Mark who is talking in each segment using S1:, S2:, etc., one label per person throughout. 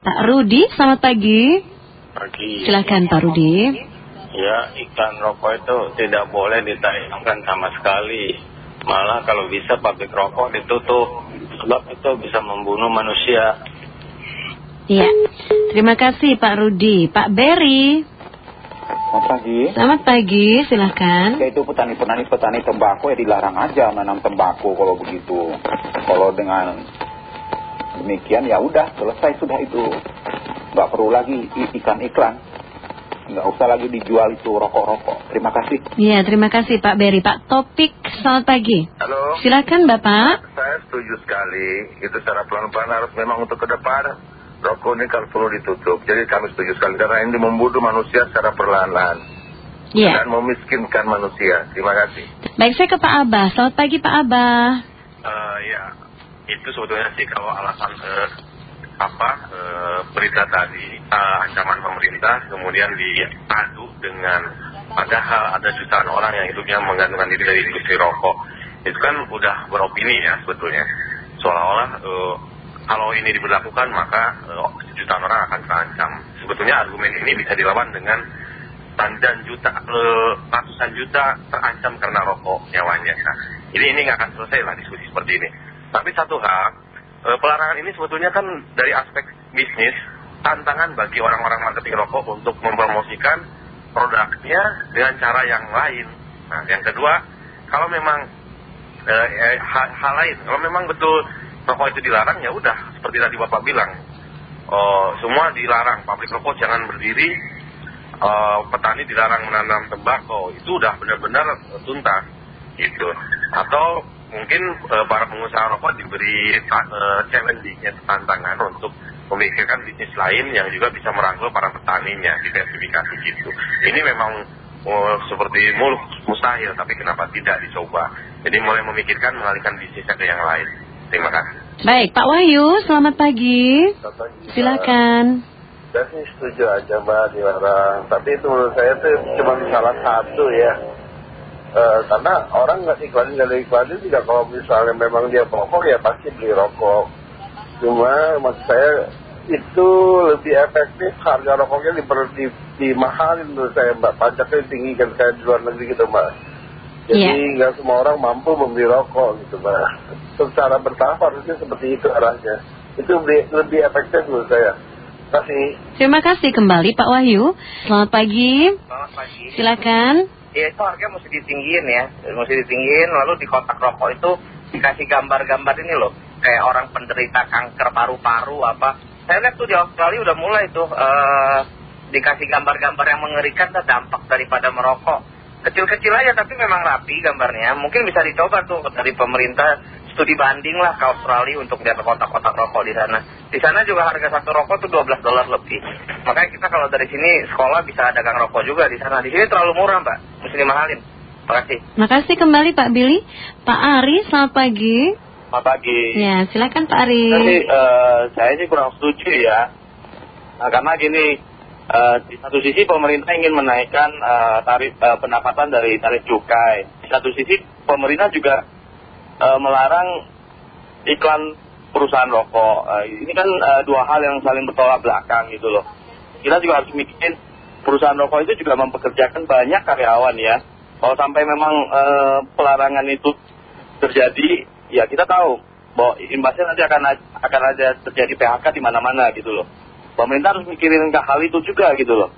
S1: Pak Rudi, selamat pagi.
S2: Pagi.
S1: Silakan Pak Rudi.
S2: Ya, iklan rokok itu tidak boleh ditayangkan sama sekali. Malah kalau bisa pabrik rokok ditutup. Sebab itu bisa membunuh manusia.
S1: Iya. Terima kasih Pak Rudi. Pak Berry.
S3: Selamat pagi.
S1: Selamat pagi, silakan.
S3: Ya itu petani-petani petani tembakau ya dilarang aja menanam tembakau kalau begitu. Kalau dengan demikian ya udah selesai sudah itu. Nggak perlu lagi iklan-iklan. Nggak usah lagi dijual itu rokok-rokok. Terima kasih.
S1: Iya, terima kasih Pak Berry. Pak Topik, selamat pagi.
S4: Halo.
S1: Silakan Bapak.
S4: Saya setuju sekali. Itu secara pelan-pelan harus memang untuk ke depan. Rokok ini kalau perlu ditutup. Jadi kami setuju sekali. Karena ini membunuh manusia secara perlahan-lahan.
S1: Iya.
S4: Dan memiskinkan manusia. Terima kasih.
S1: Baik, saya ke Pak Abah. Selamat pagi Pak Abah.
S2: Eh, ya, itu sebetulnya sih kalau alasan eh, apa eh, berita tadi eh, ancaman pemerintah kemudian diadu dengan padahal ada jutaan orang yang hidupnya menggantungkan diri dari industri rokok. Itu kan udah beropini ya sebetulnya. Seolah-olah eh, kalau ini diberlakukan maka jutaan orang akan terancam. Sebetulnya argumen ini bisa dilawan dengan dan juta ratusan juta terancam karena rokok nyawanya. Nah, ini ini nggak akan selesai lah diskusi seperti ini tapi satu hal eh, pelarangan ini sebetulnya kan dari aspek bisnis tantangan bagi orang-orang marketing rokok untuk mempromosikan produknya dengan cara yang lain. Nah yang kedua kalau memang eh, eh, hal, lain kalau memang betul rokok itu dilarang ya udah seperti tadi bapak bilang oh, semua dilarang. Pabrik rokok jangan berdiri petani dilarang menanam tembakau. Itu udah benar-benar tuntas gitu. Atau mungkin eh, para pengusaha rokok diberi eh, challenge tantangan untuk memikirkan bisnis lain yang juga bisa merangkul para petaninya diversifikasi gitu ini memang oh, seperti mul mustahil tapi kenapa tidak dicoba jadi mulai memikirkan mengalihkan bisnisnya ke yang lain terima kasih
S1: Baik, Pak Wahyu, selamat pagi. Silakan.
S4: Saya sih setuju aja Mbak dilarang. Tapi itu menurut saya tuh cuma salah satu ya. Eh, karena orang nggak iklanin nggak iklanin juga kalau misalnya memang dia perokok ya pasti beli rokok. Cuma maksud saya itu lebih efektif harga rokoknya di, di, dimahalin menurut saya Mbak. Pajaknya ditinggikan kayak di luar negeri gitu Mbak. Jadi
S1: Iya.
S4: nggak semua orang mampu membeli rokok gitu Mbak. Secara bertahap harusnya seperti itu arahnya. Itu lebih, lebih efektif menurut saya. Terima kasih.
S1: Terima kasih kembali Pak Wahyu. Selamat pagi.
S5: Selamat pagi.
S1: Silakan.
S5: Ya itu harganya mesti ditinggiin ya, mesti ditinggiin. Lalu di kotak rokok itu dikasih gambar-gambar ini loh, kayak orang penderita kanker paru-paru apa. Saya lihat tuh di Australia udah mulai tuh eh, dikasih gambar-gambar yang mengerikan tuh dampak daripada merokok. Kecil-kecil aja tapi memang rapi gambarnya. Mungkin bisa dicoba tuh dari pemerintah studi banding lah ke Australia untuk lihat kotak-kotak rokok di sana. Di sana juga harga satu rokok tuh 12 dolar lebih. Makanya kita kalau dari sini sekolah bisa dagang rokok juga di sana. Di sini terlalu murah mbak, mesti dimahalin. Terima kasih.
S1: Makasih kembali Pak Billy. Pak Ari, selamat pagi.
S2: selamat pagi
S1: Ya, silakan Pak Ari.
S2: Tapi eh, saya sih kurang setuju ya. Nah, karena gini, eh, di satu sisi pemerintah ingin menaikkan eh, tarif pendapatan dari tarif cukai. Di satu sisi pemerintah juga melarang iklan perusahaan rokok. Eh, ini kan eh, dua hal yang saling bertolak belakang gitu loh. Kita juga harus mikirin perusahaan rokok itu juga mempekerjakan banyak karyawan ya. Kalau sampai memang eh, pelarangan itu terjadi, ya kita tahu bahwa imbasnya nanti akan akan ada terjadi PHK di mana-mana gitu loh. Pemerintah harus mikirin ke hal itu juga gitu loh.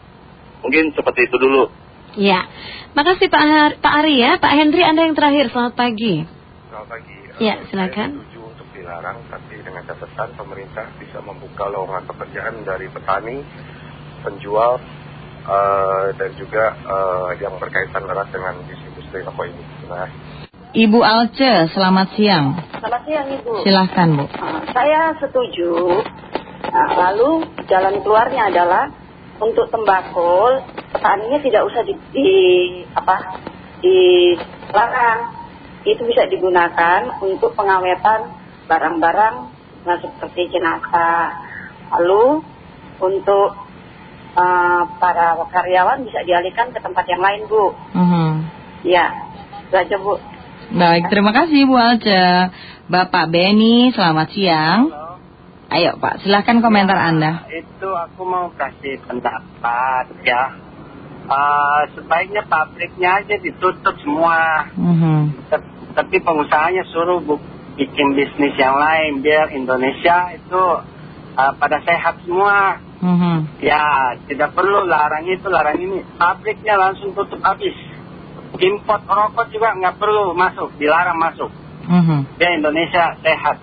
S2: Mungkin seperti itu dulu.
S1: Ya, makasih Pak, Pak Ari ya. Pak Hendri, Anda yang terakhir. Selamat pagi.
S2: Selamat pagi.
S1: Ya,
S2: Eh,
S1: silakan.
S2: Saya setuju untuk dilarang, tapi dengan catatan pemerintah bisa membuka lowongan pekerjaan dari petani, penjual, eh, dan juga eh, yang berkaitan erat dengan industri rokok ini. Kasih.
S6: Ibu Alce, selamat siang.
S7: Selamat siang Ibu.
S6: Silahkan Bu.
S7: Nah, saya setuju. Nah, lalu jalan keluarnya adalah untuk tembakau petaninya tidak usah di, di- apa dilarang. Itu bisa digunakan untuk pengawetan barang-barang nah, seperti jenazah. Lalu untuk eh, para karyawan bisa dialihkan ke tempat yang lain Bu.
S6: Mhm.
S7: Ya, itu aja Bu.
S6: Baik, terima kasih Bu Alce. Bapak Benny, selamat siang. Ayo Pak, silahkan komentar Anda.
S8: Itu aku mau kasih pendapat ya. Ah, sebaiknya pabriknya aja ditutup semua.
S6: Mhm.
S8: Tep- Tapi pengusahanya suruh bikin bisnis yang lain biar Indonesia itu ah, pada sehat semua.
S6: Mhm.
S8: Ya, tidak perlu larang itu, larang ini. Pabriknya langsung tutup habis. Import rokok juga nggak perlu masuk, dilarang masuk.
S6: Mhm.
S8: Biar Indonesia sehat.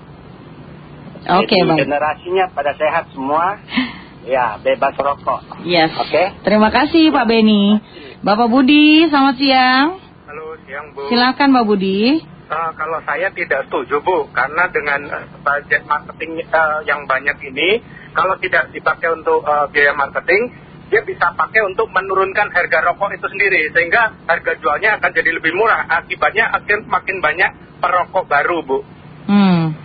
S6: Oke
S8: generasinya pada sehat semua. ya, bebas rokok.
S6: Yes.
S8: Oke.
S6: Terima kasih Pak Beni. Bapak Budi, selamat siang.
S9: Halo, siang Bu.
S6: Silakan Pak Budi.
S9: Eh, kalau saya tidak setuju Bu, karena dengan eh, budget marketing eh, yang banyak ini, kalau tidak dipakai untuk biaya marketing, dia bisa pakai untuk menurunkan harga rokok itu sendiri, sehingga harga jualnya akan jadi lebih murah. Akibatnya akan makin banyak perokok baru Bu.
S6: Hmm.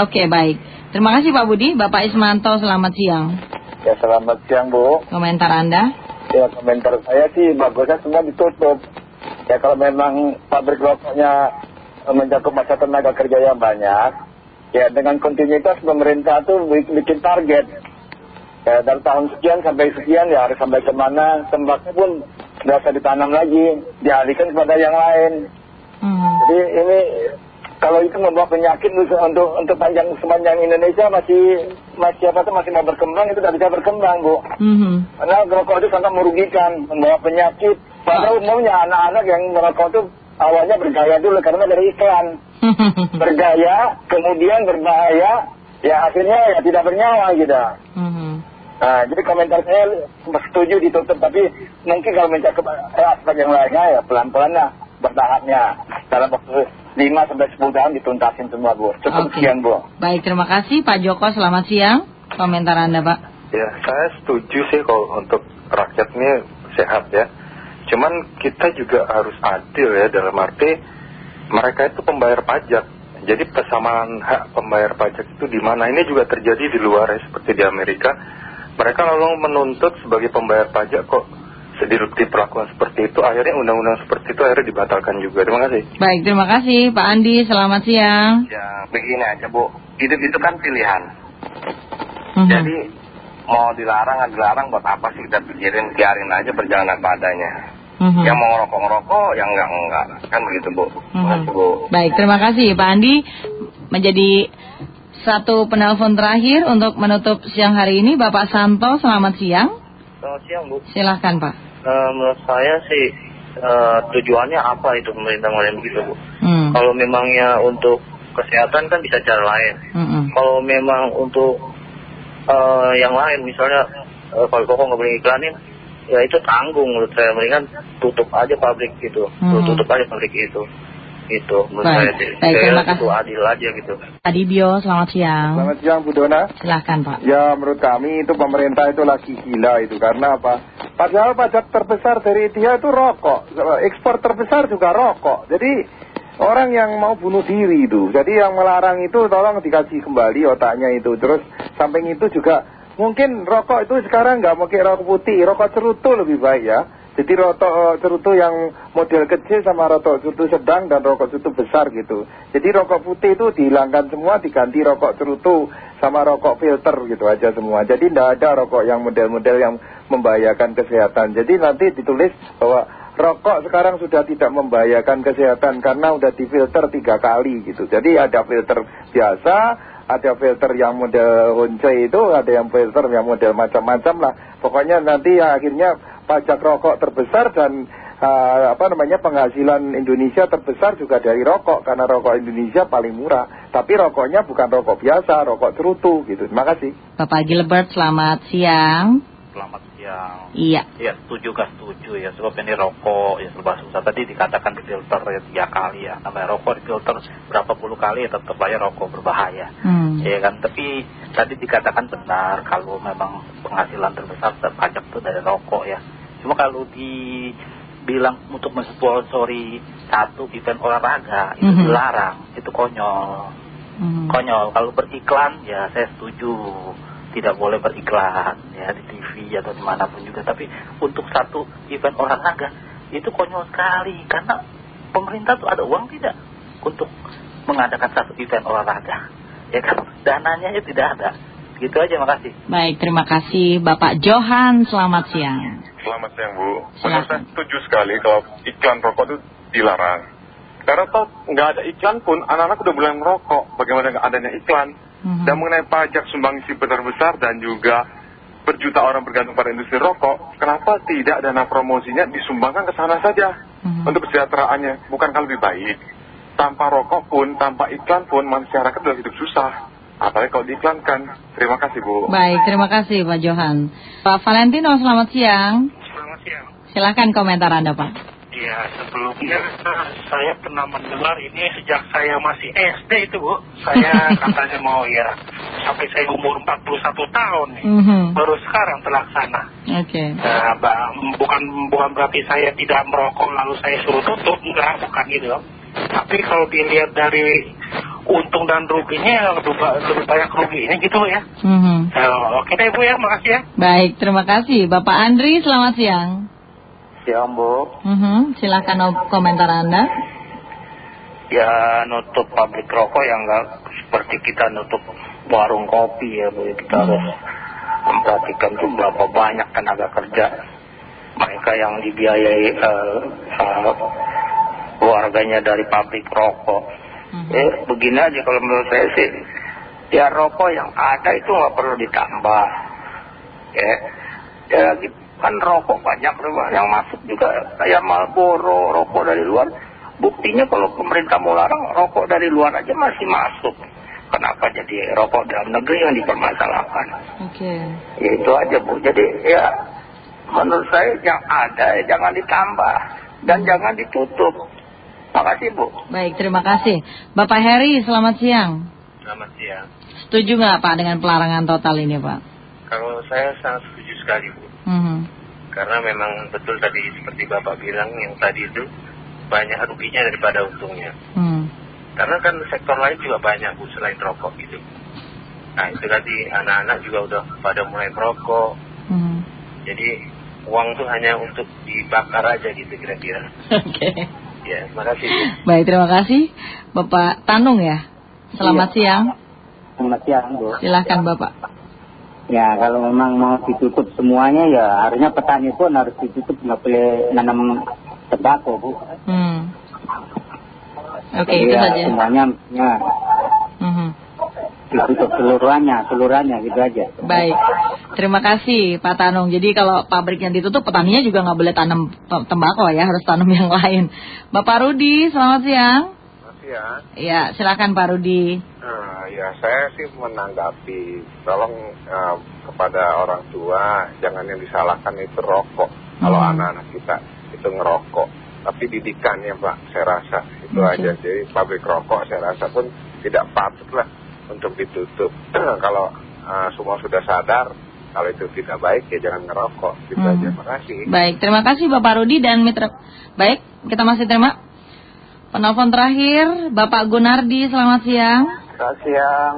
S6: Oke baik. Terima kasih Pak Budi. Bapak Ismanto, selamat siang.
S4: Ya selamat siang Bu.
S6: Komentar Anda?
S4: Ya komentar saya sih bagusnya semua ditutup. Ya kalau memang pabrik rokoknya mencakup masa tenaga kerja yang banyak, ya dengan kontinuitas pemerintah tuh bik- bikin target. Ya dari tahun sekian sampai sekian ya harus sampai ke mana, tembakau pun nggak usah ditanam lagi, dialihkan kepada yang lain.
S6: Hmm.
S4: Jadi ini kalau itu membawa penyakit untuk untuk, panjang sepanjang Indonesia masih masih apa tuh masih mau berkembang itu tidak bisa berkembang bu.
S6: Mhm.
S4: Karena rokok itu sangat merugikan, membawa penyakit. Pada umumnya anak-anak yang merokok itu awalnya bergaya dulu karena dari iklan. Bergaya, kemudian berbahaya, ya akhirnya ya tidak bernyawa gitu.
S6: Mhm.
S4: Nah, jadi komentar saya setuju ditutup, tapi mungkin kalau mencakup eh, aspek yang lainnya ya pelan-pelan lah, bertahapnya. Dalam waktu 5 sampai 10 tahun dituntasin semua, Bu. Cukup
S6: Oke.
S4: sekian, Bu.
S6: Baik, terima kasih Pak Joko. Selamat siang. Komentar Anda Pak.
S9: Ya, saya setuju sih kalau untuk rakyat ini sehat ya. Cuman kita juga harus adil ya dalam arti mereka itu pembayar pajak. Jadi persamaan hak pembayar pajak itu di mana? Ini juga terjadi di luar ya, seperti di Amerika. Mereka lalu menuntut sebagai pembayar pajak kok sedih diperlakukan seperti itu. Akhirnya undang-undang seperti itu akhirnya dibatalkan juga. Terima kasih.
S6: Baik, terima kasih Pak Andi. Selamat siang.
S10: Ya begini aja Bu, hidup itu kan pilihan.
S6: Mhm.
S10: Jadi mau dilarang atau dilarang buat apa sih kita pikirin, biarin aja berjalan apa adanya.
S6: Mhm.
S10: Yang mau ngerokok-ngerokok, yang enggak-enggak. Kan begitu Bu.
S6: Mhm.
S10: Bu.
S6: Baik, terima kasih Pak Andi menjadi satu penelpon terakhir untuk menutup siang hari ini. Bapak Santo, selamat siang.
S8: Selamat siang Bu.
S6: Silahkan Pak.
S8: Eh, menurut saya sih eh, tujuannya apa itu pemerintah ngelain begitu Bu?
S6: Hmm.
S8: Kalau memangnya untuk kesehatan kan bisa cara lain. Kalau memang untuk eh, yang lain misalnya eh, kalau rokok nggak boleh iklanin, ya itu tanggung menurut saya. Mendingan tutup aja pabrik gitu.
S6: Hmm.
S8: Tutup aja pabrik itu. Itu menurut
S6: Baik.
S8: saya sih.
S6: Baik,
S8: Saya
S6: terima kasih.
S8: adil aja gitu.
S6: Adibio, selamat siang.
S4: Selamat siang, Bu Dona.
S6: Silahkan Pak.
S4: Ya menurut kami itu pemerintah itu lagi gila itu karena apa? Padahal pajak terbesar dari dia itu rokok, ekspor terbesar juga rokok. Jadi orang yang mau bunuh diri itu, jadi yang melarang itu tolong dikaji kembali otaknya itu. Terus samping itu juga mungkin rokok itu sekarang nggak pakai rokok putih, rokok cerutu lebih baik ya. Jadi rokok eh, cerutu yang model kecil sama rokok cerutu sedang dan rokok cerutu besar gitu. Jadi rokok putih itu dihilangkan semua diganti rokok cerutu sama rokok filter gitu aja semua. Jadi tidak ada rokok yang model-model yang membahayakan kesehatan. Jadi nanti ditulis bahwa rokok sekarang sudah tidak membahayakan kesehatan karena udah difilter tiga kali gitu. Jadi ada filter biasa, ada filter yang model Honce itu, ada yang filter yang model macam-macam lah. Pokoknya nanti ya akhirnya pajak rokok terbesar dan ah, apa namanya penghasilan Indonesia terbesar juga dari rokok karena rokok Indonesia paling murah. Tapi rokoknya bukan rokok biasa, rokok cerutu gitu. Terima kasih.
S6: Bapak Gilbert, selamat siang.
S11: Selamat siang.
S6: Iya.
S11: Ya setuju gak setuju ya sebab ini rokok ya serba susah tadi dikatakan di filter ya tiga kali ya namanya rokok di filter berapa puluh kali ya tetap aja rokok berbahaya
S6: Hmm.
S11: ya kan tapi tadi dikatakan benar kalau memang penghasilan terbesar pajak itu dari rokok ya cuma kalau dibilang untuk mensponsori satu event olahraga itu
S6: Mhm.
S11: dilarang itu konyol
S6: Mhm.
S11: konyol kalau beriklan ya saya setuju tidak boleh beriklan ya di TV atau di mana pun juga tapi untuk satu event olahraga itu konyol sekali karena pemerintah tuh ada uang tidak untuk mengadakan satu event olahraga ya kan dananya ya tidak ada Gitu aja, makasih.
S6: Baik, terima kasih Bapak Johan. Selamat siang.
S9: Selamat siang Bu.
S6: Silakan.
S9: Saya setuju sekali kalau iklan rokok itu dilarang. Karena toh nggak ada iklan pun anak-anak udah mulai merokok. Bagaimana nggak adanya iklan?
S6: Mhm.
S9: Dan mengenai pajak sumbangsi besar-besar dan juga berjuta orang bergantung pada industri rokok, kenapa tidak dana promosinya disumbangkan ke sana saja
S6: Mhm.
S9: untuk kesejahteraannya? Bukankah lebih baik? Tanpa rokok pun, tanpa iklan pun masyarakat sudah hidup susah. Apalagi kalau diiklankan. Terima kasih Bu.
S6: Baik, terima kasih Pak Johan. Pak Valentino, selamat siang.
S12: Siang.
S6: Silahkan komentar Anda Pak.
S12: Ya, sebelumnya saya pernah mendengar ini sejak saya masih SD itu, Bu. Saya katanya mau ya sampai saya umur 41 tahun nih.
S6: Mhm.
S12: Baru sekarang terlaksana.
S6: Oke.
S12: Nah, ba- bukan bukan berarti saya tidak merokok lalu saya suruh tutup, enggak, bukan gitu. Tapi kalau dilihat dari untung dan ruginya lebih, ba- lebih banyak ruginya gitu ya. Eh, Oke deh Bu ya, makasih ya.
S6: Baik, terima kasih. Bapak Andri, selamat siang.
S13: Siang Bu.
S6: Mhm. Silahkan op- komentar Anda.
S13: Ya nutup pabrik rokok yang nggak seperti kita nutup warung kopi ya Bu. Kita harus memperhatikan tuh berapa banyak tenaga kerja mereka yang dibiayai eh, eh, keluarganya dari pabrik rokok. Eh begini aja kalau menurut saya sih ya rokok yang ada itu nggak perlu ditambah. Ya, ya gitu. kan rokok banyak yang masuk juga kayak Marlboro, rokok dari luar. Buktinya kalau pemerintah mau larang rokok dari luar aja masih masuk. Kenapa jadi rokok dalam negeri yang dipermasalahkan?
S6: Oke.
S13: Ya itu aja Bu. Jadi ya menurut saya yang ada ya jangan ditambah dan jangan ditutup. Makasih Bu.
S6: Baik, terima kasih. Bapak Heri, selamat siang.
S7: Selamat siang.
S6: Setuju nggak Pak dengan pelarangan total ini Pak?
S7: Kalau saya sangat setuju sekali Bu.
S6: Mhm.
S7: Karena memang betul tadi seperti Bapak bilang yang tadi itu banyak ruginya daripada untungnya.
S6: Hmm.
S7: Karena kan sektor lain juga banyak Bu selain rokok gitu. Nah itu tadi anak-anak juga udah pada mulai merokok.
S6: Mhm.
S7: Jadi uang tuh hanya untuk dibakar aja gitu kira-kira.
S6: Oke.
S7: Ya, makasih Bu.
S6: Baik, terima kasih. Bapak Tanung ya. Selamat siang.
S14: Selamat siang, Bu.
S6: Silahkan Bapak.
S14: Ya, kalau memang mau ditutup semuanya ya harusnya petani pun harus ditutup, nggak boleh nanam tembakau, Bu.
S6: Hmm. Oke,
S14: Jadi
S6: itu
S14: ya,
S6: saja.
S14: Semuanya ya,
S6: Mhm.
S14: Ditutup seluruhannya, seluruhannya gitu aja.
S6: Baik, terima kasih Pak Tanung. Jadi kalau pabriknya ditutup, petaninya juga nggak boleh tanam te- tembakau ya, harus tanam yang lain. Bapak Rudi, selamat siang.
S15: Masih ya.
S6: Ya, silakan Pak Rudi.
S15: Nah, ya saya sih menanggapi, tolong eh, kepada orang tua jangan yang disalahkan itu rokok. Kalau
S6: Hmm.
S15: anak-anak kita itu ngerokok, tapi didikannya Pak, saya rasa itu
S6: Oke.
S15: aja. Jadi pabrik rokok saya rasa pun tidak patut lah untuk ditutup. kalau eh, semua sudah sadar, kalau itu tidak baik ya jangan ngerokok. Gitu
S6: Hmm.
S15: aja, makasih.
S6: Baik, terima kasih Bapak Rudi dan Mitra. Baik, kita masih terima. Penelpon terakhir, Bapak Gunardi, selamat siang.
S13: Selamat siang.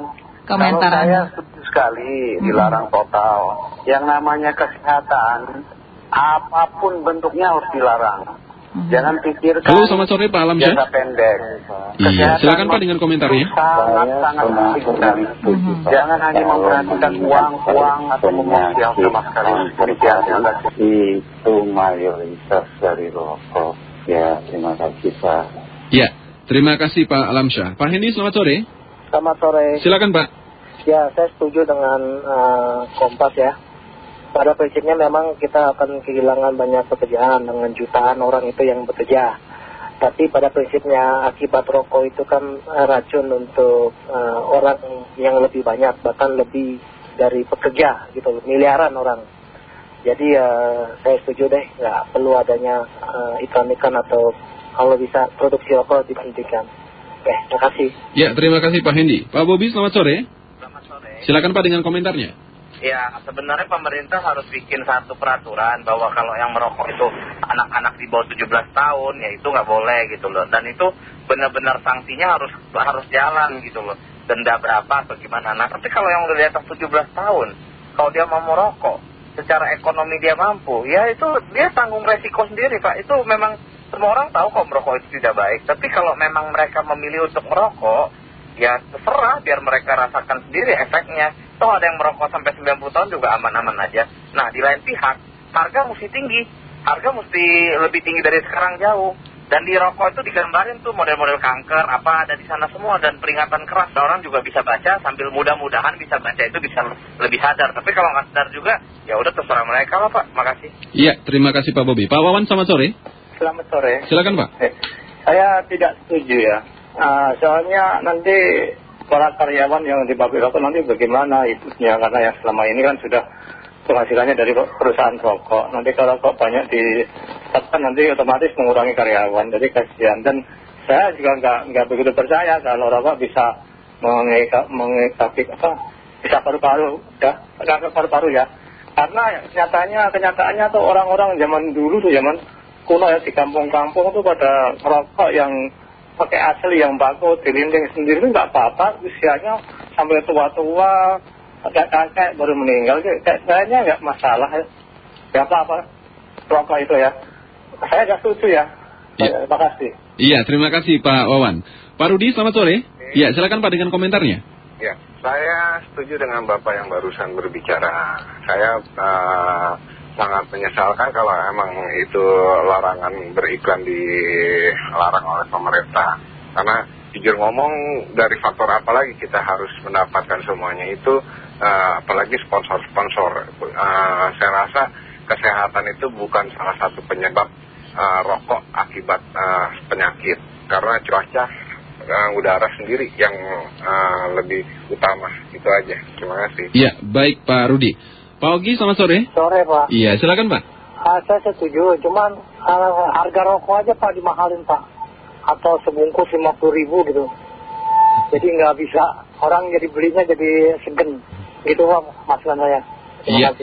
S6: Komentar
S13: Kalau saya setuju sekali dilarang total. Yang namanya kesehatan, apa pun bentuknya harus dilarang. Jangan pikirkan
S16: Halo, selamat sore Pak Alamsyah.
S13: jangka pendek.
S16: Iya, silakan Pak dengan komentarnya.
S13: Sangat-sangat penting sekali. Jangan hanya memperhatikan uang, uang atau yang sama sekali. Demikian, terima kasih.
S17: Itu mayoritas dari rokok. Ya, terima kasih Pak.
S16: Ya, terima kasih Pak Alamsyah. Pak Hendy, selamat sore.
S18: Selamat sore.
S16: Silakan Pak.
S18: Ya, saya setuju dengan eh, Kompas ya. Pada prinsipnya memang kita akan kehilangan banyak pekerjaan dengan jutaan orang itu yang bekerja. Tapi pada prinsipnya akibat rokok itu kan eh, racun untuk eh, orang yang lebih banyak, bahkan lebih dari pekerja gitu, miliaran orang. Jadi ya saya setuju deh, nggak perlu adanya eh, iklan-iklan atau kalau bisa produksi rokok dihentikan. Oke, terima kasih.
S16: Ya, terima kasih Pak Hendy. Pak Bobi, selamat sore. Silakan Pak dengan komentarnya.
S5: Ya, sebenarnya pemerintah harus bikin satu peraturan bahwa kalau yang merokok itu anak-anak di bawah 17 tahun, ya itu nggak boleh gitu loh. Dan itu benar-benar sanksinya harus harus jalan gitu loh. Denda berapa atau gimana. Nah, tapi kalau yang udah di atas 17 tahun, kalau dia mau merokok, secara ekonomi dia mampu, ya itu dia tanggung resiko sendiri Pak. Itu memang semua orang tahu kok merokok itu tidak baik. Tapi kalau memang mereka memilih untuk merokok, ya terserah biar mereka rasakan sendiri efeknya. Toh ada yang merokok sampai 90 tahun juga aman-aman aja. Nah di lain pihak, harga mesti tinggi. Harga mesti lebih tinggi dari sekarang jauh. Dan di rokok itu digambarin tuh model-model kanker, apa ada di sana semua. Dan peringatan keras, dan orang juga bisa baca sambil mudah-mudahan bisa baca itu bisa lebih sadar. Tapi kalau nggak sadar juga, ya udah terserah mereka lah Pak. Makasih.
S16: Iya, terima kasih Pak Bobi. Pak Wawan, selamat sore.
S19: Selamat sore.
S16: Silakan Pak.
S19: Eh, saya tidak setuju ya. Ah, soalnya nanti para karyawan yang di pabrik rokok nanti bagaimana hidupnya karena yang selama ini kan sudah penghasilannya dari perusahaan rokok. Nanti kalau rokok banyak ditetapkan nanti otomatis mengurangi karyawan. Jadi kasihan dan saya juga nggak nggak begitu percaya kalau rokok bisa mengeka, mengekapik apa bisa paru-paru ya paru-paru ya. Karena nyatanya kenyataannya tuh orang-orang zaman dulu tuh zaman kuno ya di kampung-kampung tuh pada merokok yang pakai asli yang bagus dilinding sendiri itu nggak apa-apa usianya sampai tua-tua kakek-kakek baru meninggal kayak kayaknya nggak masalah ya nggak apa-apa rokok itu ya saya nggak setuju ya
S16: Iya.
S19: terima kasih
S16: Iya, terima kasih Pak Wawan. Pak Rudi, selamat sore. Iya, silakan Pak dengan komentarnya.
S15: Ya, saya setuju dengan Bapak yang barusan berbicara. Saya eh, sangat menyesalkan kalau emang itu larangan beriklan dilarang oleh pemerintah. Karena jujur ngomong dari faktor apa lagi kita harus mendapatkan semuanya itu eh, apalagi sponsor-sponsor. Eh, saya rasa kesehatan itu bukan salah satu penyebab eh, rokok akibat penyakit. Karena cuaca udara sendiri yang lebih utama. Itu aja. Terima kasih.
S16: Iya, baik Pak Rudi. Pak Ogi, selamat sore.
S20: Sore Pak.
S16: Iya, silakan Pak.
S20: Ah, saya setuju, cuman ah, harga rokok aja Pak dimahalin Pak. Atau sebungkus 50 ribu gitu. Jadi nggak bisa, orang jadi belinya jadi segen. Gitu Pak masalah saya.
S16: Iya.